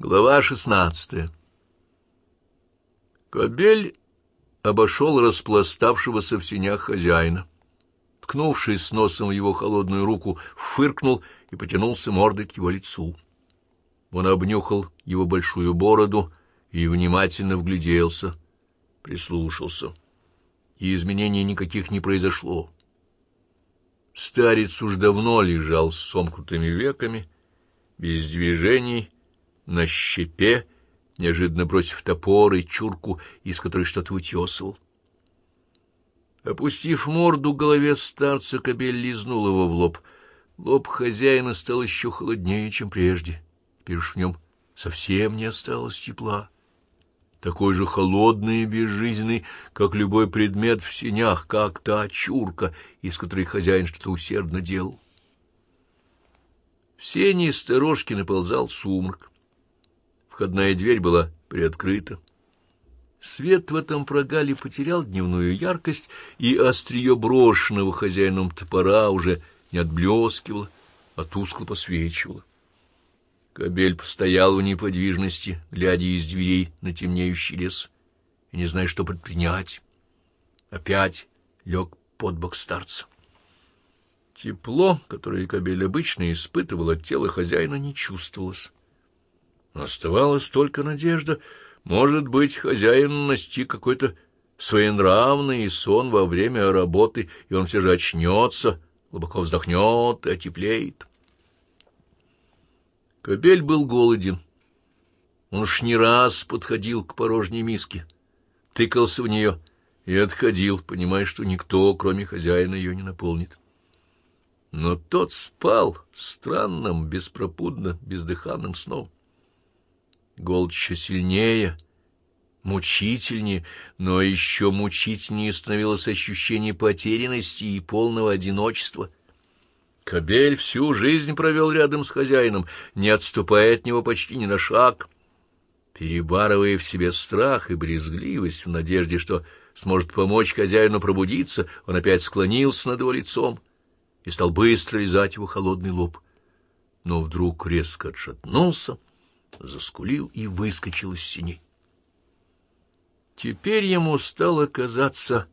Глава шестнадцатая Кобель обошел распластавшегося в сенях хозяина. Ткнувшись носом в его холодную руку, фыркнул и потянулся мордой к его лицу. Он обнюхал его большую бороду и внимательно вгляделся, прислушался. И изменений никаких не произошло. Старец уж давно лежал с сомкнутыми веками, без движений, на щепе, неожиданно бросив топор и чурку, из которой что-то вытесывал. Опустив морду голове старца, кобель лизнул его в лоб. Лоб хозяина стал еще холоднее, чем прежде. Теперь уж в нем совсем не осталось тепла. Такой же холодный и безжизненный, как любой предмет в сенях, как та чурка, из которой хозяин что-то усердно делал. В сени сторожки наползал сумрак. Входная дверь была приоткрыта. Свет в этом прогале потерял дневную яркость, и острие брошенного хозяином топора уже не отблескивало, а тускло посвечивало. Кобель постоял в неподвижности, глядя из дверей на темнеющий лес, и не зная, что предпринять. Опять лег под бок старца. Тепло, которое Кобель обычно испытывал от тела хозяина, не чувствовалось. Оставалась только надежда. Может быть, хозяин настиг какой-то своенравный сон во время работы, и он все же очнется, глубоко вздохнет и отеплеет. Кобель был голоден. Он уж не раз подходил к порожней миске, тыкался в нее и отходил, понимая, что никто, кроме хозяина, ее не наполнит. Но тот спал странным, беспропудно, бездыханным сном. Голод еще сильнее, мучительнее, но еще мучительнее становилось ощущение потерянности и полного одиночества. Кобель всю жизнь провел рядом с хозяином, не отступая от него почти ни на шаг, перебарывая в себе страх и брезгливость в надежде, что сможет помочь хозяину пробудиться, он опять склонился над его лицом и стал быстро лизать его холодный лоб. Но вдруг резко отшатнулся — заскулил и выскочил из синей. Теперь ему стало казаться,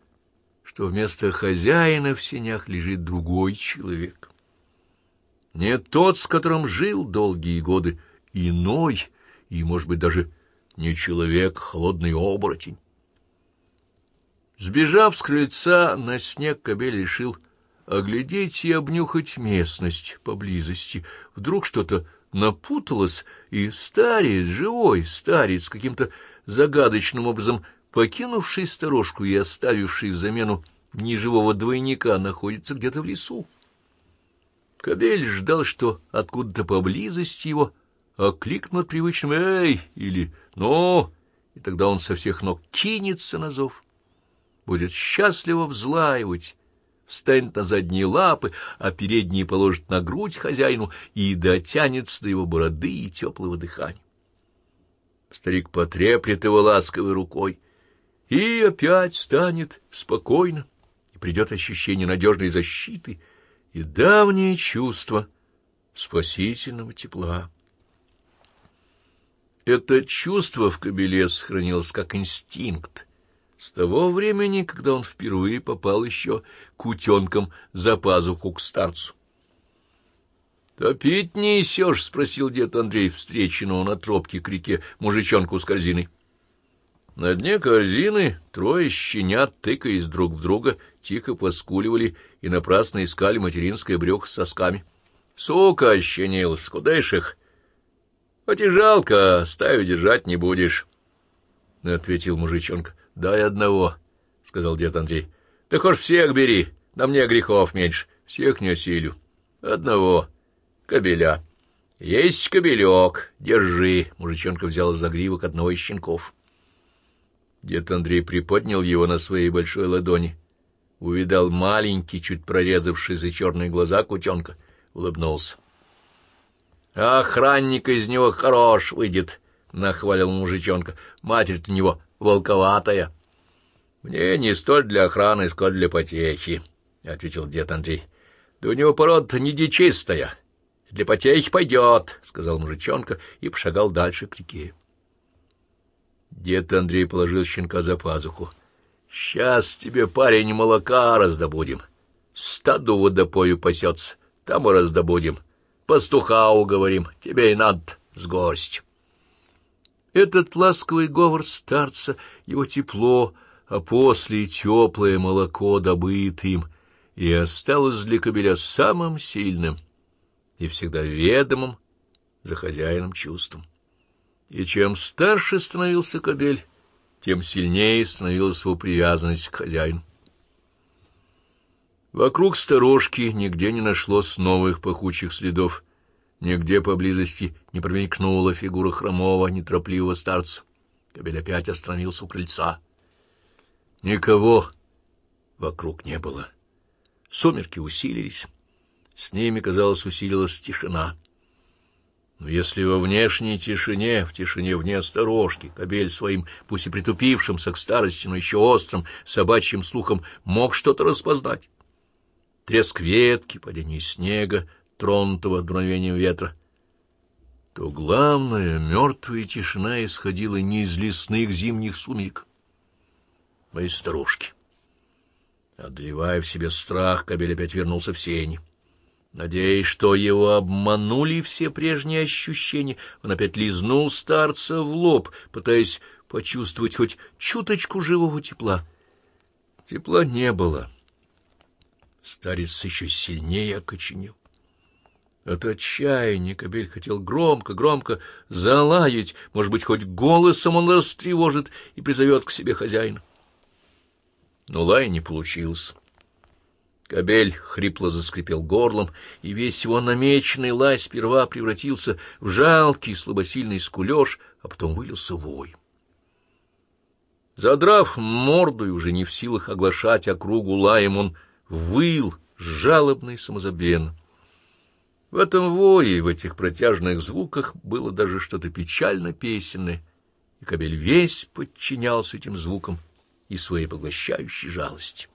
что вместо хозяина в синях лежит другой человек. Не тот, с которым жил долгие годы, иной, и, может быть, даже не человек, а холодный оборотень. Сбежав с крыльца, на снег кобель решил оглядеть и обнюхать местность поблизости. Вдруг что-то напуталась, и старец, живой старец, каким-то загадочным образом покинувший сторожку и оставивший взамену неживого двойника, находится где-то в лесу. Кобель ждал, что откуда-то поблизости его окликнут привычным «Эй!» или «Ну!», и тогда он со всех ног кинется на зов, будет счастливо взлаивать, встанет на задние лапы, а передние положит на грудь хозяину и дотянется до его бороды и теплого дыхания. Старик потреплет его ласковой рукой, и опять станет спокойно, и придет ощущение надежной защиты и давнее чувство спасительного тепла. Это чувство в кобеле сохранилось как инстинкт, с того времени, когда он впервые попал еще к утенкам за пазуху к старцу. — Топить несешь? — спросил дед Андрей, встреченного на тропке к реке мужичонку с корзиной. На дне корзины трое щенят, тыкаясь друг в друга, тихо поскуливали и напрасно искали материнское брюхо с сосками. — Сука ощенилась, куда ж их? — А жалко, стаю держать не будешь, — ответил мужичонка. — Дай одного, — сказал дед Андрей. — Ты хоть всех бери, на мне грехов меньше. Всех не осилю. Одного. Кобеля. — Есть кобелек. Держи. Мужичонка взял за гривок одного из щенков. Дед Андрей приподнял его на своей большой ладони. Увидал маленький, чуть прорезавшийся черные глаза кутенка. Улыбнулся. — Охранник из него хорош выйдет, — нахвалил мужичонка. — Матерь-то него волковатая. — Мне не столь для охраны, сколь для потехи, — ответил дед Андрей. — Да у него порода не дичистая. Для потехи пойдет, — сказал мужичонка и пошагал дальше к реке. Дед Андрей положил щенка за пазуху. — Сейчас тебе, парень, молока раздобудем. Стаду водопою пасется, там и раздобудем. Пастуха уговорим, тебе и надо с горсть. Этот ласковый говор старца, его тепло, а после теплое молоко, добыто им, и осталось для кобеля самым сильным и всегда ведомым за хозяином чувством. И чем старше становился кобель, тем сильнее становилась его привязанность к хозяину. Вокруг сторожки нигде не нашлось новых пахучих следов, нигде поблизости не промелькнула фигура хромого, неторопливого старца. Кобель опять остановился у крыльца. Никого вокруг не было. Сумерки усилились. С ними, казалось, усилилась тишина. Но если во внешней тишине, в тишине вне сторожки, кобель своим, пусть и притупившимся к старости, но еще острым собачьим слухом, мог что-то распознать. Треск ветки, падение снега, тронутого дуновением ветра, то главная мертвая тишина исходила не из лесных зимних сумерек, а из сторожки. Одолевая в себе страх, кобель опять вернулся в сень. Надеясь, что его обманули все прежние ощущения, он опять лизнул старца в лоб, пытаясь почувствовать хоть чуточку живого тепла. Тепла не было. Старец еще сильнее окоченел. От отчаяния кобель хотел громко-громко залаять, может быть, хоть голосом он растревожит и призовет к себе хозяина. Но лай не получилось. Кобель хрипло заскрипел горлом, и весь его намеченный лай сперва превратился в жалкий слабосильный скулеж, а потом вылился вой. Задрав морду и уже не в силах оглашать округу лаем, он выл жалобно и самозабвенно. В этом вое, в этих протяжных звуках было даже что-то печально песенное, и кобель весь подчинялся этим звукам и своей поглощающей жалости.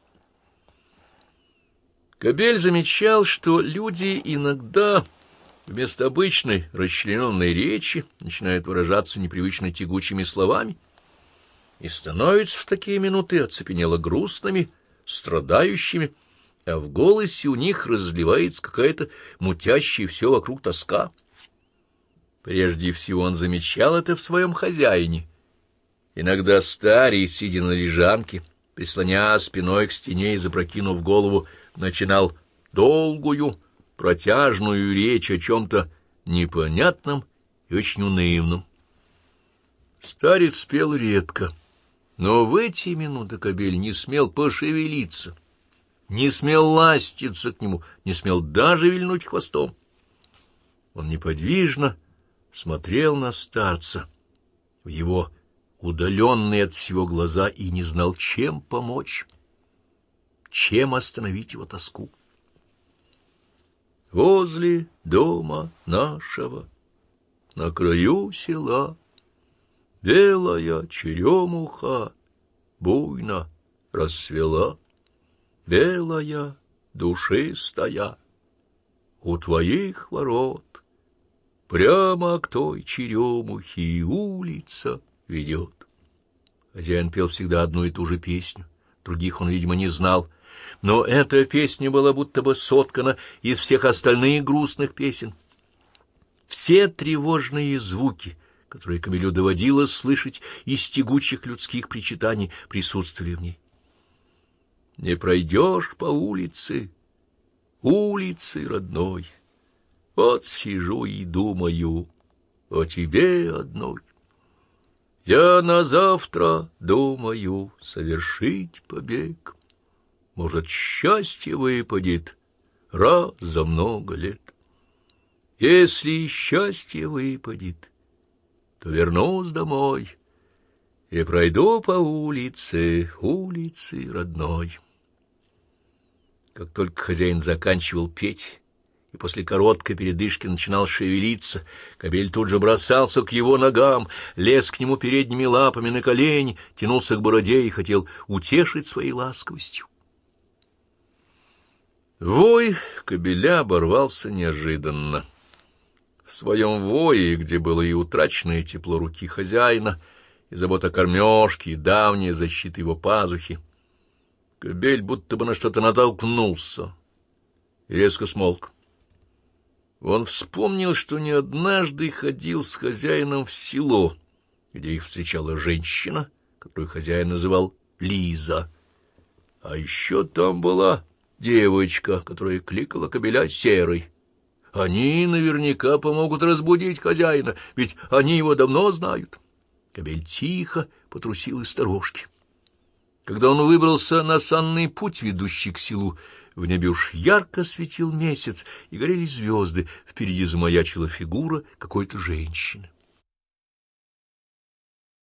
Кобель замечал, что люди иногда вместо обычной расчлененной речи начинают выражаться непривычно тягучими словами и становятся в такие минуты оцепенело грустными, страдающими, а в голосе у них разливается какая-то мутящая все вокруг тоска. Прежде всего он замечал это в своем хозяине. Иногда старый, сидя на лежанке, прислоня спиной к стене и запрокинув голову, начинал долгую, протяжную речь о чем-то непонятном и очень унывном. Старец спел редко, но в эти минуты кобель не смел пошевелиться, не смел ластиться к нему, не смел даже вильнуть хвостом. Он неподвижно смотрел на старца в его удаленные от всего глаза и не знал, чем помочь чем остановить его тоску. Возле дома нашего, на краю села, Белая черемуха буйно расцвела, Белая, душистая, у твоих ворот, Прямо к той черемухе улица ведет. Хозяин пел всегда одну и ту же песню, других он, видимо, не знал, но эта песня была будто бы соткана из всех остальных грустных песен. Все тревожные звуки, которые Камилю доводилось слышать из тягучих людских причитаний, присутствовали в ней. Не пройдешь по улице, улице родной, вот сижу и думаю о тебе одной. Я на завтра думаю совершить побег. Может, счастье выпадет раз за много лет. Если счастье выпадет, то вернусь домой и пройду по улице, улице родной. Как только хозяин заканчивал петь, и после короткой передышки начинал шевелиться, кобель тут же бросался к его ногам, лез к нему передними лапами на колени, тянулся к бороде и хотел утешить своей ласковостью. Вой кобеля оборвался неожиданно. В своем вое, где было и утраченное тепло руки хозяина, и забота кормежки, и давняя защита его пазухи, Кобель будто бы на что-то натолкнулся и резко смолк. Он вспомнил, что не однажды ходил с хозяином в село, где их встречала женщина, которую хозяин называл Лиза. А еще там была девочка, которая кликала кобеля серой. Они наверняка помогут разбудить хозяина, ведь они его давно знают. Кобель тихо потрусил из сторожки. Когда он выбрался на санный путь, ведущий к селу, в небе уж ярко светил месяц, и горели звезды, впереди замаячила фигура какой-то женщины.